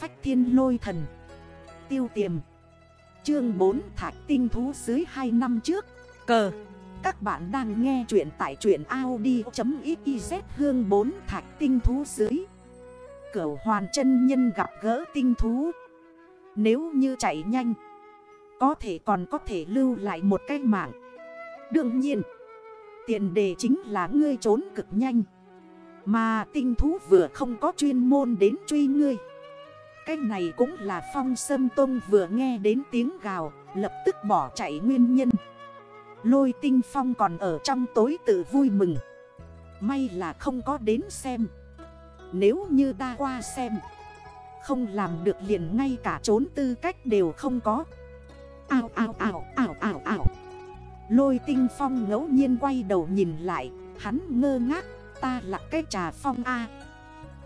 phách thiên lôi thần. Tiêu tiềm. Chương 4 Thạch tinh thú dưới 2 năm trước. Cờ. Các bạn đang nghe chuyện tại truyện Audi.xyz hương 4 Thạch tinh thú dưới. Cửu hoàn chân nhân gặp gỡ tinh thú. Nếu như chạy nhanh, Có thể còn có thể lưu lại một cái mạng. Đương nhiên, Tiền đề chính là ngươi trốn cực nhanh. Mà tinh thú vừa không có chuyên môn đến truy ngươi. Cái này cũng là phong sâm tông vừa nghe đến tiếng gào, Lập tức bỏ chạy nguyên nhân. Lôi tinh phong còn ở trong tối tự vui mừng. May là không có đến xem. Nếu như ta qua xem, Không làm được liền ngay cả trốn tư cách đều không có. Ao ao ao ao ao ao. Lôi tinh phong ngẫu nhiên quay đầu nhìn lại, Hắn ngơ ngác, ta là cái trà phong A.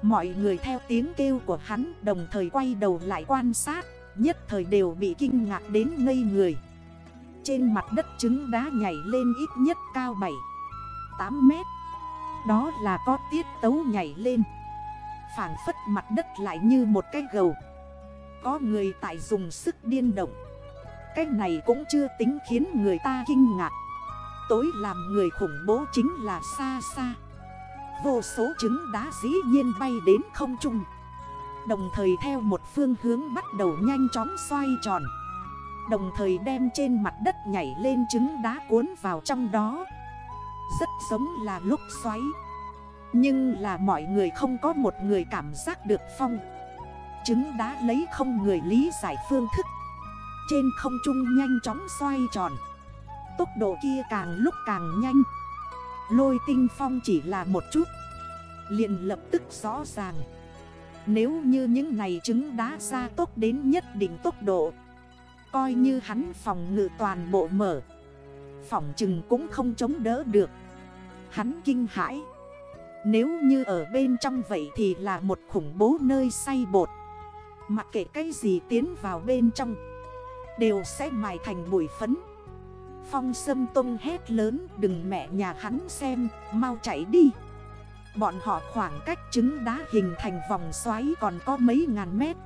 Mọi người theo tiếng kêu của hắn đồng thời quay đầu lại quan sát, Nhất thời đều bị kinh ngạc đến ngây người. Trên mặt đất trứng đá nhảy lên ít nhất cao 7 8 mét. Đó là có tiết tấu nhảy lên. Phản phất mặt đất lại như một cái gầu. Có người tại dùng sức điên động. Cách này cũng chưa tính khiến người ta kinh ngạc. Tối làm người khủng bố chính là xa xa Vô số trứng đá dĩ nhiên bay đến không trung. Đồng thời theo một phương hướng bắt đầu nhanh chóng xoay tròn. Đồng thời đem trên mặt đất nhảy lên trứng đá cuốn vào trong đó. Rất giống là lúc xoáy. Nhưng là mọi người không có một người cảm giác được phong. Trứng đá lấy không người lý giải phương thức. Trên không trung nhanh chóng xoay tròn. Tốc độ kia càng lúc càng nhanh. Lôi tinh phong chỉ là một chút. Liền lập tức rõ ràng. Nếu như những này trứng đá ra tốc đến nhất định tốc độ, Coi như hắn phòng ngự toàn bộ mở. Phòng chừng cũng không chống đỡ được. Hắn kinh hãi. Nếu như ở bên trong vậy thì là một khủng bố nơi say bột. Mặc kệ cái gì tiến vào bên trong, Đều sẽ mài thành bụi phấn. Phong sâm tung hét lớn, Đừng mẹ nhà hắn xem, Mau chạy đi. Bọn họ khoảng cách trứng đá hình thành vòng xoáy còn có mấy ngàn mét.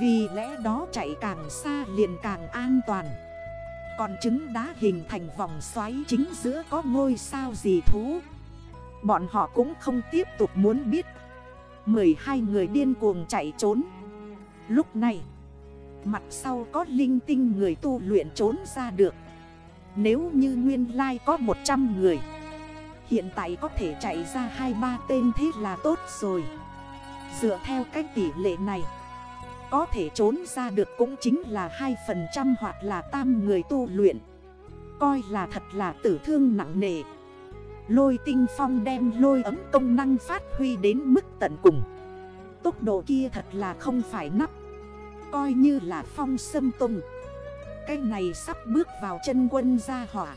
Vì lẽ đó chạy càng xa liền càng an toàn. Còn trứng đá hình thành vòng xoáy chính giữa có ngôi sao gì thú? Bọn họ cũng không tiếp tục muốn biết. 12 người điên cuồng chạy trốn. Lúc này, Mặt sau có linh tinh người tu luyện trốn ra được. Nếu như nguyên lai có 100 người, Hiện tại có thể chạy ra 2-3 tên thế là tốt rồi. Dựa theo cách tỷ lệ này, Có thể trốn ra được cũng chính là 2% hoặc là tam người tu luyện. Coi là thật là tử thương nặng nề. Lôi tinh phong đem lôi ấm công năng phát huy đến mức tận cùng. Tốc độ kia thật là không phải nắp. Coi như là phong sâm tùng. Cái này sắp bước vào chân quân gia hỏa.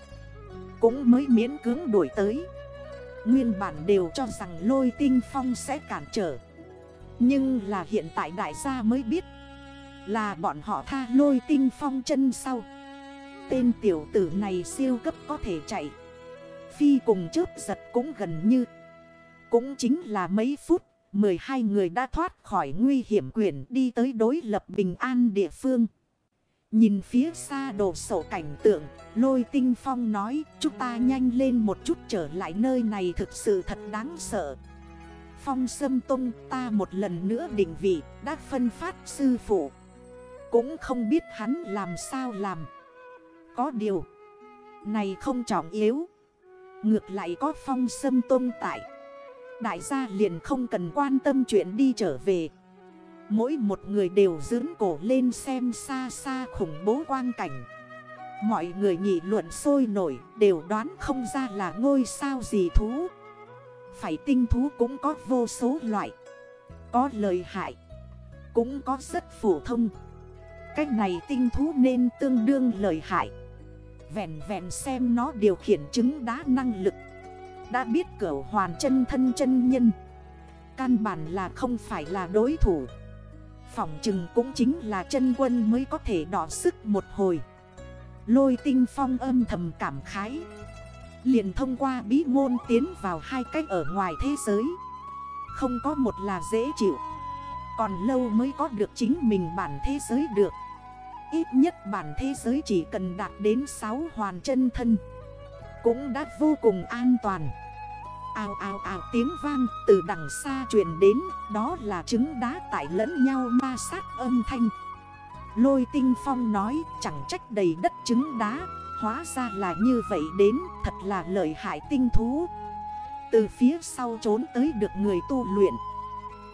Cũng mới miễn cưỡng đuổi tới. Nguyên bản đều cho rằng lôi tinh phong sẽ cản trở. Nhưng là hiện tại đại gia mới biết Là bọn họ tha lôi tinh phong chân sau. Tên tiểu tử này siêu cấp có thể chạy. Phi cùng chớp giật cũng gần như. Cũng chính là mấy phút 12 người đã thoát khỏi nguy hiểm quyển đi tới đối lập bình an địa phương. Nhìn phía xa đồ sổ cảnh tượng, lôi tinh phong nói chúng ta nhanh lên một chút trở lại nơi này thực sự thật đáng sợ. Phong sâm tung ta một lần nữa định vị đã phân phát sư phụ. Cũng không biết hắn làm sao làm. Có điều, này không trọng yếu. Ngược lại có phong sâm tung tại. Đại gia liền không cần quan tâm chuyện đi trở về Mỗi một người đều dưỡng cổ lên xem xa xa khủng bố quang cảnh. Mọi người nghị luận sôi nổi, đều đoán không ra là ngôi sao gì thú. Phải tinh thú cũng có vô số loại. Có lời hại, Cũng có rất phổ thông. Cách này tinh thú nên tương đương lời hại. Vẹn vẹn xem nó điều khiển chứng đá năng lực. Đã biết cửu hoàn chân thân chân nhân. Căn bản là không phải là đối thủ. Phỏng chừng cũng chính là chân quân mới có thể đỏ sức một hồi. Lôi tinh phong âm thầm cảm khái. Liền thông qua bí môn tiến vào hai cách ở ngoài thế giới. Không có một là dễ chịu. Còn lâu mới có được chính mình bản thế giới được. Ít nhất bản thế giới chỉ cần đạt đến 6 hoàn chân thân. Cũng đã vô cùng an toàn. Ào ào ào tiếng vang từ đằng xa truyền đến, Đó là trứng đá tại lẫn nhau ma sát âm thanh. Lôi tinh phong nói, chẳng trách đầy đất trứng đá, Hóa ra là như vậy đến, thật là lợi hại tinh thú. Từ phía sau trốn tới được người tu luyện.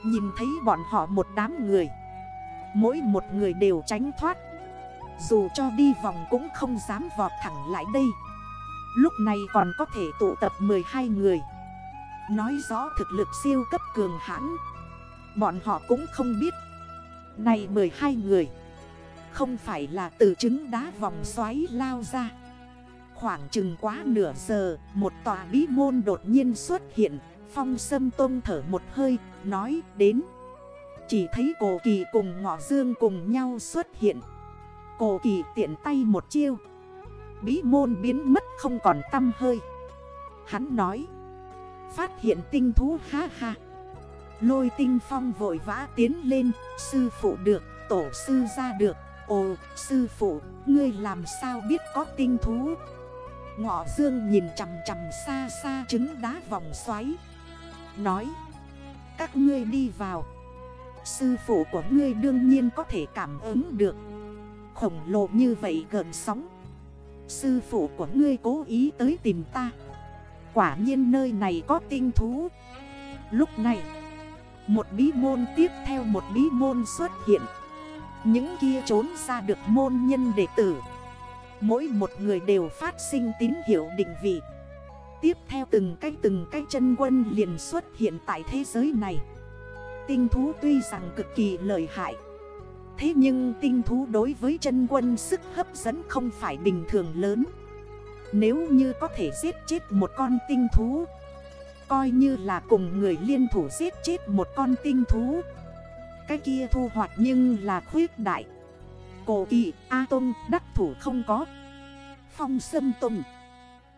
Nhìn thấy bọn họ một đám người, Mỗi một người đều tránh thoát. Dù cho đi vòng cũng không dám vọt thẳng lại đây. Lúc này còn có thể tụ tập 12 người. Nói rõ thực lực siêu cấp cường hãn. Bọn họ cũng không biết. Này 12 người. Không phải là từ trứng đá vòng xoáy lao ra. Khoảng chừng quá nửa giờ, Một tòa bí môn đột nhiên xuất hiện. Phong sâm tôn thở một hơi, Nói đến. Chỉ thấy cổ kỳ cùng ngọ dương cùng nhau xuất hiện. Cổ kỳ tiện tay một chiêu. Bí môn biến mất không còn tâm hơi. Hắn nói Phát hiện tinh thú ha ha. Lôi tinh phong vội vã tiến lên Sư phụ được, tổ sư ra được. Ồ, sư phụ, ngươi làm sao biết có tinh thú? Ngọ dương nhìn chằm chằm xa xa trứng đá vòng xoáy Nói Các ngươi đi vào. Sư phụ của ngươi đương nhiên có thể cảm ứng được. Khổng lồ như vậy gần sóng. Sư phụ của ngươi cố ý tới tìm ta. Quả nhiên nơi này có tinh thú. Lúc này, Một bí môn tiếp theo một bí môn xuất hiện. Những kia trốn ra được môn nhân đệ tử. Mỗi một người đều phát sinh tín hiệu định vị. Tiếp theo từng cái từng cái chân quân liền xuất hiện tại thế giới này. Tinh thú tuy rằng cực kỳ lợi hại, Thế nhưng tinh thú đối với chân quân sức hấp dẫn không phải bình thường lớn. Nếu như có thể giết chết một con tinh thú, Coi như là cùng người liên thủ giết chết một con tinh thú. Cái kia thu hoạch nhưng là khuyết đại. Cổ kỳ, A Tông, đắc thủ không có. Phong Sâm Tùng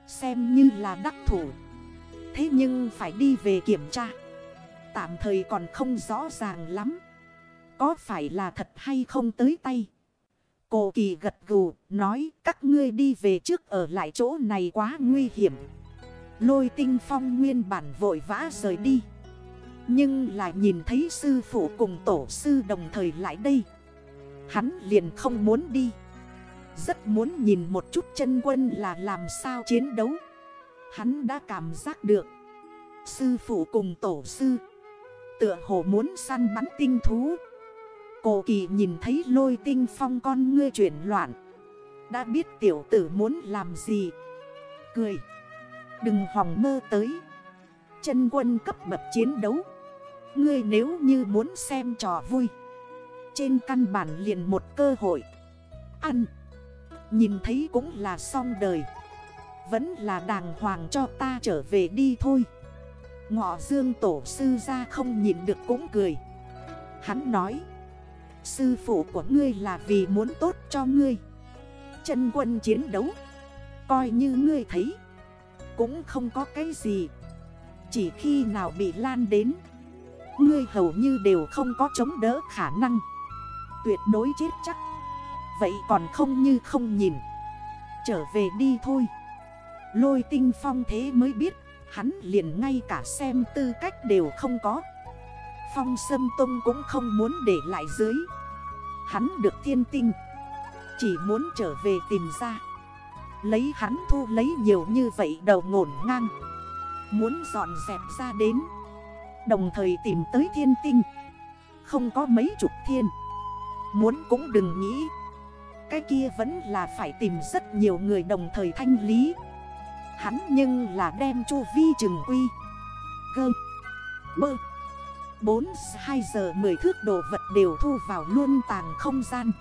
Xem như là đắc thủ. Thế nhưng phải đi về kiểm tra. Tạm thời còn không rõ ràng lắm. Có phải là thật hay không tới tay? Cô kỳ gật gù, Nói, các ngươi đi về trước ở lại chỗ này quá nguy hiểm. Lôi tinh phong nguyên bản vội vã rời đi. Nhưng lại nhìn thấy sư phụ cùng tổ sư đồng thời lại đây. Hắn liền không muốn đi. Rất muốn nhìn một chút chân quân là làm sao chiến đấu. Hắn đã cảm giác được. Sư phụ cùng tổ sư Tựa hồ muốn săn bắn tinh thú. Cổ kỳ nhìn thấy lôi tinh phong con ngươi chuyển loạn. Đã biết tiểu tử muốn làm gì. Cười. Đừng hòng mơ tới. Chân quân cấp bậc chiến đấu. Ngươi nếu như muốn xem trò vui. Trên căn bản liền một cơ hội. Ăn. Nhìn thấy cũng là xong đời. Vẫn là đàng hoàng cho ta trở về đi thôi. Ngọ dương tổ sư ra không nhìn được cũng cười. Hắn nói. Sư phụ của ngươi là vì muốn tốt cho ngươi. Chân quân chiến đấu, Coi như ngươi thấy, Cũng không có cái gì. Chỉ khi nào bị lan đến, Ngươi hầu như đều không có chống đỡ khả năng. Tuyệt đối chết chắc. Vậy còn không như không nhìn. Trở về đi thôi. Lôi tinh phong thế mới biết, Hắn liền ngay cả xem tư cách đều không có. Phong Sâm Tông cũng không muốn để lại dưới. Hắn được thiên tinh, Chỉ muốn trở về tìm ra. Lấy hắn thu lấy nhiều như vậy đầu ngổn ngang. Muốn dọn dẹp ra đến. Đồng thời tìm tới thiên tinh. Không có mấy chục thiên. Muốn cũng đừng nghĩ. Cái kia vẫn là phải tìm rất nhiều người đồng thời thanh lý. Hắn nhưng là đem chu vi trừng quy. Gơ. Bơ. 4 2 giờ 10 thước đồ vật đều thu vào luôn tàng không gian.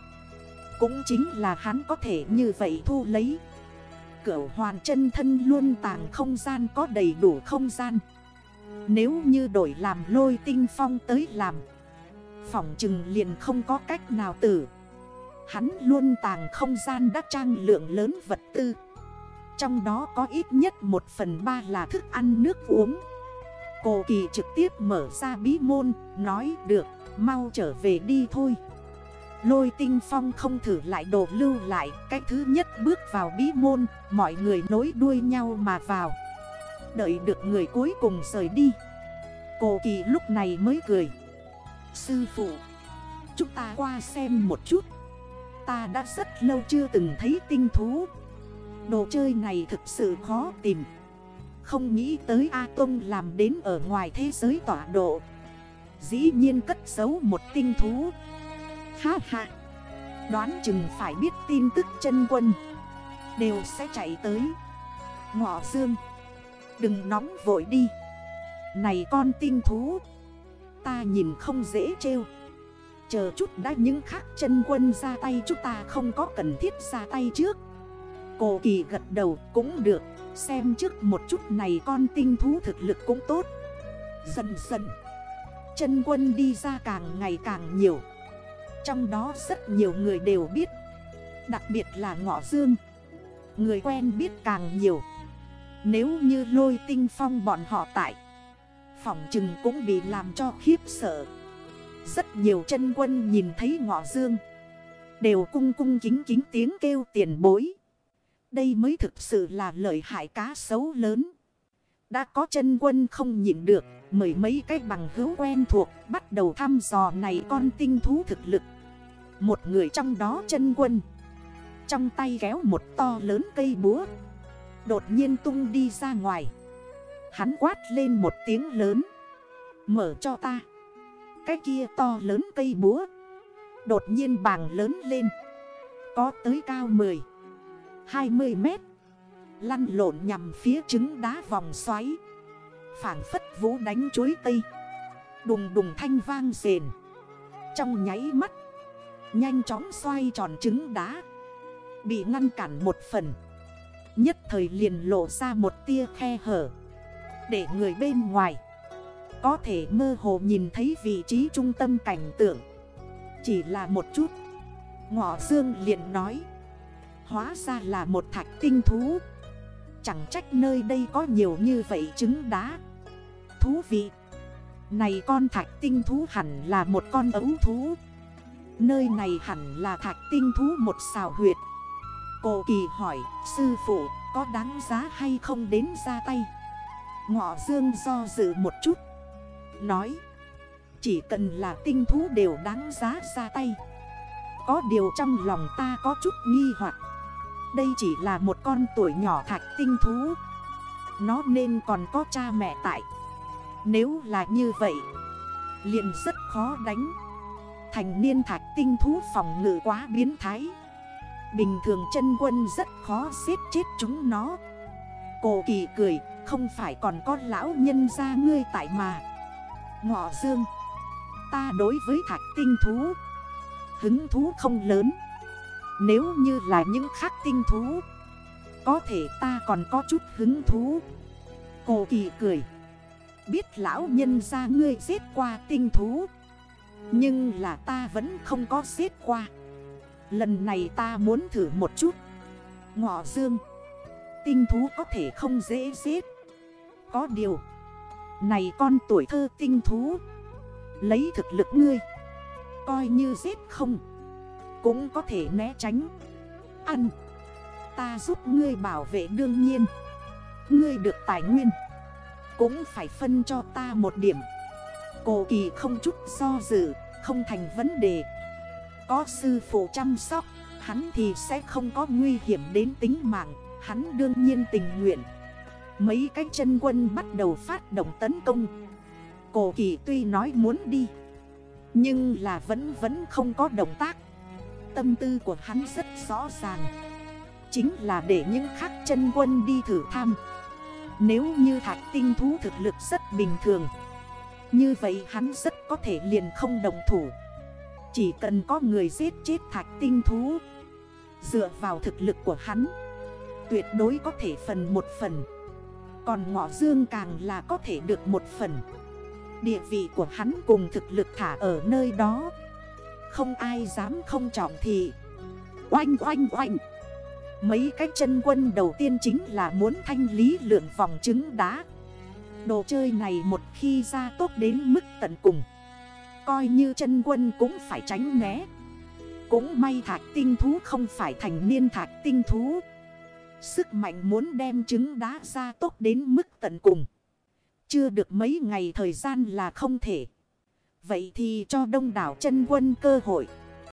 Cũng chính là hắn có thể như vậy thu lấy. Cửu hoàn chân thân luôn tàng không gian có đầy đủ không gian. Nếu như đổi làm lôi tinh phong tới làm Phỏng chừng liền không có cách nào tử. Hắn luôn tàng không gian đã trang lượng lớn vật tư. Trong đó có ít nhất 1 phần 3 là thức ăn nước uống. Cổ kỳ trực tiếp mở ra bí môn, Nói, được, Mau trở về đi thôi. Lôi tinh phong không thử lại đồ lưu lại, Cái thứ nhất bước vào bí môn, Mọi người nối đuôi nhau mà vào. Đợi được người cuối cùng rời đi. Cô kỳ lúc này mới cười. Sư phụ, Chúng ta qua xem một chút. Ta đã rất lâu chưa từng thấy tinh thú. Đồ chơi này thực sự khó tìm. Không nghĩ tới A Tông làm đến ở ngoài thế giới tọa độ. Dĩ nhiên cất giấu một tinh thú. Ha ha. Đoán chừng phải biết tin tức chân quân. Đều sẽ chạy tới. Ngọ dương. Đừng nóng vội đi. Này con tinh thú. Ta nhìn không dễ trêu. Chờ chút đã những khác chân quân ra tay Chúng ta không có cần thiết ra tay trước. Cổ kỳ gật đầu cũng được. Xem trước một chút này con tinh thú thực lực cũng tốt. Dần dần, Chân quân đi ra càng ngày càng nhiều. Trong đó rất nhiều người đều biết, Đặc biệt là ngọ dương. Người quen biết càng nhiều. Nếu như lôi tinh phong bọn họ tại Phỏng chừng cũng bị làm cho khiếp sợ. Rất nhiều chân quân nhìn thấy ngọ dương, Đều cung cung kính kính tiếng kêu tiền bối. Đây mới thực sự là lợi hại cá xấu lớn. Đã có chân quân không nhịn được Mời mấy cái bằng hữu quen thuộc, Bắt đầu thăm dò này con tinh thú thực lực. Một người trong đó chân quân. Trong tay kéo một to lớn cây búa. Đột nhiên tung đi ra ngoài. Hắn quát lên một tiếng lớn. Mở cho ta. Cái kia to lớn cây búa. Đột nhiên bàng lớn lên. Có tới cao 10 20 mét. Lăn lộn nhằm phía trứng đá vòng xoáy. Phản phất vũ đánh chuối tây. Đùng đùng thanh vang rền. Trong nháy mắt, Nhanh chóng xoay tròn trứng đá. Bị ngăn cản một phần. Nhất thời liền lộ ra một tia khe hở. Để người bên ngoài Có thể mơ hồ nhìn thấy vị trí trung tâm cảnh tượng. Chỉ là một chút. Ngọ Dương liền nói. Hóa ra là một thạch tinh thú. Chẳng trách nơi đây có nhiều như vậy trứng đá. Thú vị. Này con thạch tinh thú hẳn là một con ấu thú. Nơi này hẳn là thạch tinh thú một xào huyệt. Cô kỳ hỏi, Sư phụ, có đáng giá hay không đến ra tay? Ngọ dương do dự một chút, Nói, Chỉ cần là tinh thú đều đáng giá ra tay. Có điều trong lòng ta có chút nghi hoặc. Đây chỉ là một con tuổi nhỏ thạch tinh thú. Nó nên còn có cha mẹ tại. Nếu là như vậy, liền rất khó đánh. Thành niên thạch tinh thú phòng ngự quá biến thái. Bình thường chân quân rất khó giết chết chúng nó. Cổ kỳ cười, Không phải còn có lão nhân ra ngươi tại mà. Ngọ dương, Ta đối với thạch tinh thú, Hứng thú không lớn. Nếu như là những khác tinh thú, Có thể ta còn có chút hứng thú. Cô kỳ cười. Biết lão nhân ra ngươi giết qua tinh thú, Nhưng là ta vẫn không có giết qua. Lần này ta muốn thử một chút. Ngọ dương, Tinh thú có thể không dễ giết. Có điều, Này con tuổi thơ tinh thú, Lấy thực lực ngươi, Coi như giết không. Cũng có thể né tránh. Ăn. Ta giúp ngươi bảo vệ đương nhiên. Ngươi được tài nguyên. Cũng phải phân cho ta một điểm. Cổ kỳ không chút do dự, Không thành vấn đề. Có sư phụ chăm sóc, Hắn thì sẽ không có nguy hiểm đến tính mạng. Hắn đương nhiên tình nguyện. Mấy cái chân quân bắt đầu phát động tấn công. Cổ kỳ tuy nói muốn đi, Nhưng là vẫn vẫn không có động tác. Tâm tư của hắn rất rõ ràng. Chính là để những khắc chân quân đi thử thăm Nếu như thạch tinh thú thực lực rất bình thường, Như vậy hắn rất có thể liền không đồng thủ. Chỉ cần có người giết chết thạch tinh thú, Dựa vào thực lực của hắn, Tuyệt đối có thể phần một phần. Còn ngọ dương càng là có thể được một phần. Địa vị của hắn cùng thực lực thả ở nơi đó không ai dám không trọng thị. Oanh oanh oanh. Mấy cái chân quân đầu tiên chính là muốn thanh lý lượng vòng trứng đá. Đồ chơi này một khi ra tốt đến mức tận cùng. Coi như chân quân cũng phải tránh né. Cũng may thạch tinh thú không phải thành niên thạch tinh thú. Sức mạnh muốn đem trứng đá ra tốt đến mức tận cùng. Chưa được mấy ngày thời gian là không thể. Vậy thì cho đông đảo chân quân cơ hội.